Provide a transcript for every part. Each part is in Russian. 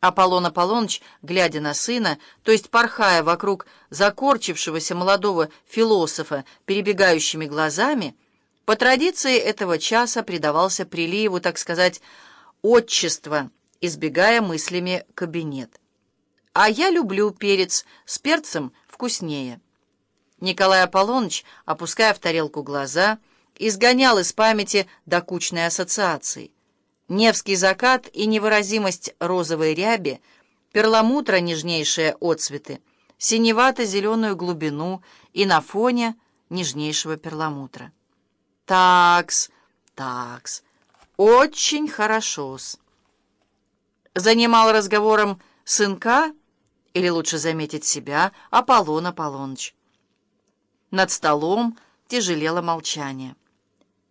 Аполлон Аполлоныч, глядя на сына, то есть порхая вокруг закорчившегося молодого философа перебегающими глазами, по традиции этого часа предавался приливу, так сказать, отчества, избегая мыслями кабинет. А я люблю перец, с перцем вкуснее. Николай Аполлоныч, опуская в тарелку глаза, изгонял из памяти докучные ассоциации. Невский закат и невыразимость розовой ряби, перламутра нежнейшие отцветы, синевато-зеленую глубину и на фоне нежнейшего перламутра. Такс, такс, очень хорошо-с. Занимал разговором сынка, или лучше заметить себя, Аполлон Аполлоныч. Над столом тяжелело молчание.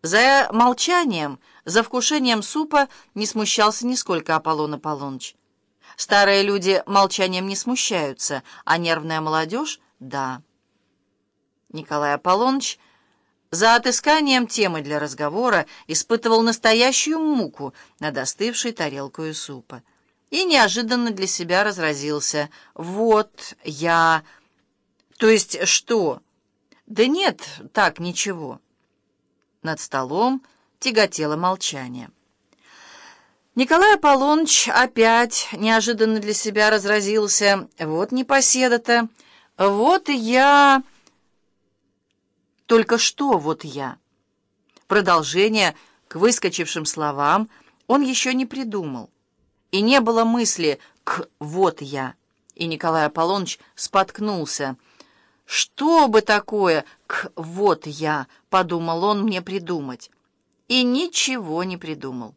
За молчанием, за вкушением супа не смущался нисколько Аполлон Аполлоныч. Старые люди молчанием не смущаются, а нервная молодежь — да. Николай Аполлоныч за отысканием темы для разговора испытывал настоящую муку над остывшей тарелкой супа. И неожиданно для себя разразился. «Вот я...» «То есть что?» «Да нет, так, ничего». Над столом тяготело молчание. Николай Аполлоныч опять неожиданно для себя разразился. «Вот непоседа-то! Вот я...» «Только что вот я?» Продолжение к выскочившим словам он еще не придумал. И не было мысли «к вот я». И Николай Аполлоныч споткнулся — «Что бы такое, к вот я», — подумал он мне придумать. И ничего не придумал.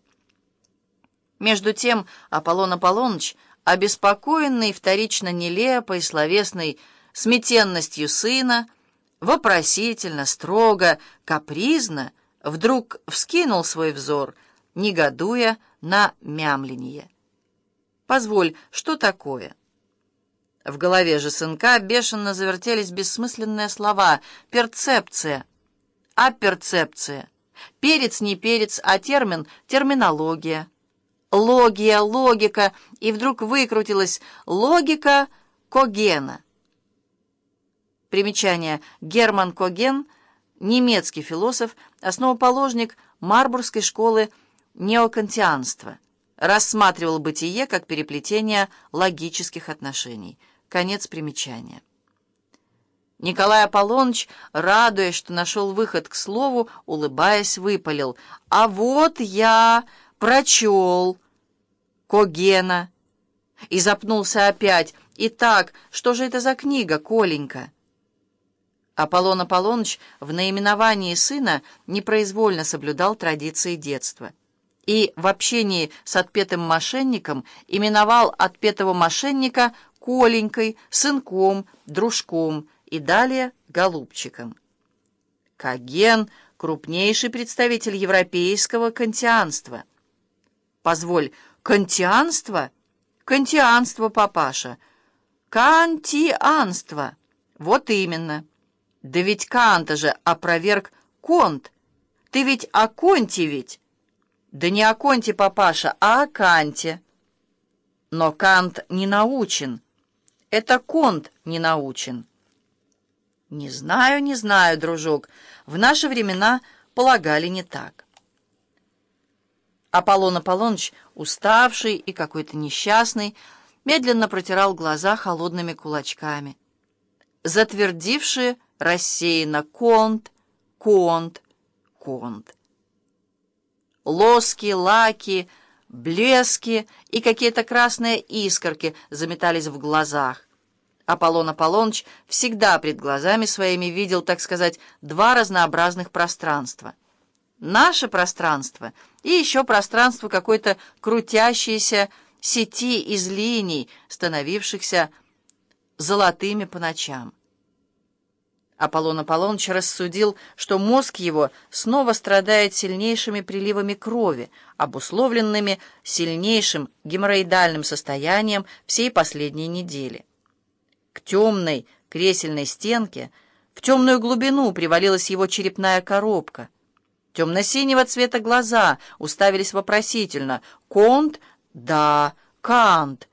Между тем Аполлон Аполлоныч, обеспокоенный вторично нелепой словесной сметенностью сына, вопросительно, строго, капризно, вдруг вскинул свой взор, негодуя на мямление. «Позволь, что такое?» В голове же сынка бешено завертелись бессмысленные слова «перцепция», «а перцепция», «перец не перец», а термин «терминология», «логия», «логика», и вдруг выкрутилась «логика Когена». Примечание. Герман Коген, немецкий философ, основоположник Марбургской школы неокантианства, рассматривал бытие как переплетение логических отношений – Конец примечания. Николай Аполлоныч, радуясь, что нашел выход к слову, улыбаясь, выпалил. «А вот я прочел Когена». И запнулся опять. «Итак, что же это за книга, Коленька?» Аполлон Аполлоныч в наименовании сына непроизвольно соблюдал традиции детства. И в общении с отпетым мошенником именовал отпетого мошенника Коленькой, сынком, дружком и далее голубчиком. Каген — крупнейший представитель европейского кантианства. Позволь, кантианство? Кантианство, папаша. Кантианство. Вот именно. Да ведь Канта же опроверг Конт. Ты ведь о Конте ведь? Да не о Конте, папаша, а о Канте. Но Кант не научен. Это Конт не научен. Не знаю, не знаю, дружок. В наши времена полагали не так. Аполлон Аполлоныч, уставший и какой-то несчастный, медленно протирал глаза холодными кулачками. Затвердивши рассеянно Конт, Конт, Конт. Лоски, лаки — блески и какие-то красные искорки заметались в глазах. Аполлон Аполлоныч всегда пред глазами своими видел, так сказать, два разнообразных пространства. Наше пространство и еще пространство какой-то крутящейся сети из линий, становившихся золотыми по ночам. Аполлон Аполлоныч рассудил, что мозг его снова страдает сильнейшими приливами крови, обусловленными сильнейшим геморроидальным состоянием всей последней недели. К темной кресельной стенке, в темную глубину привалилась его черепная коробка. Темно-синего цвета глаза уставились вопросительно. «Конт?» «Да, Кант».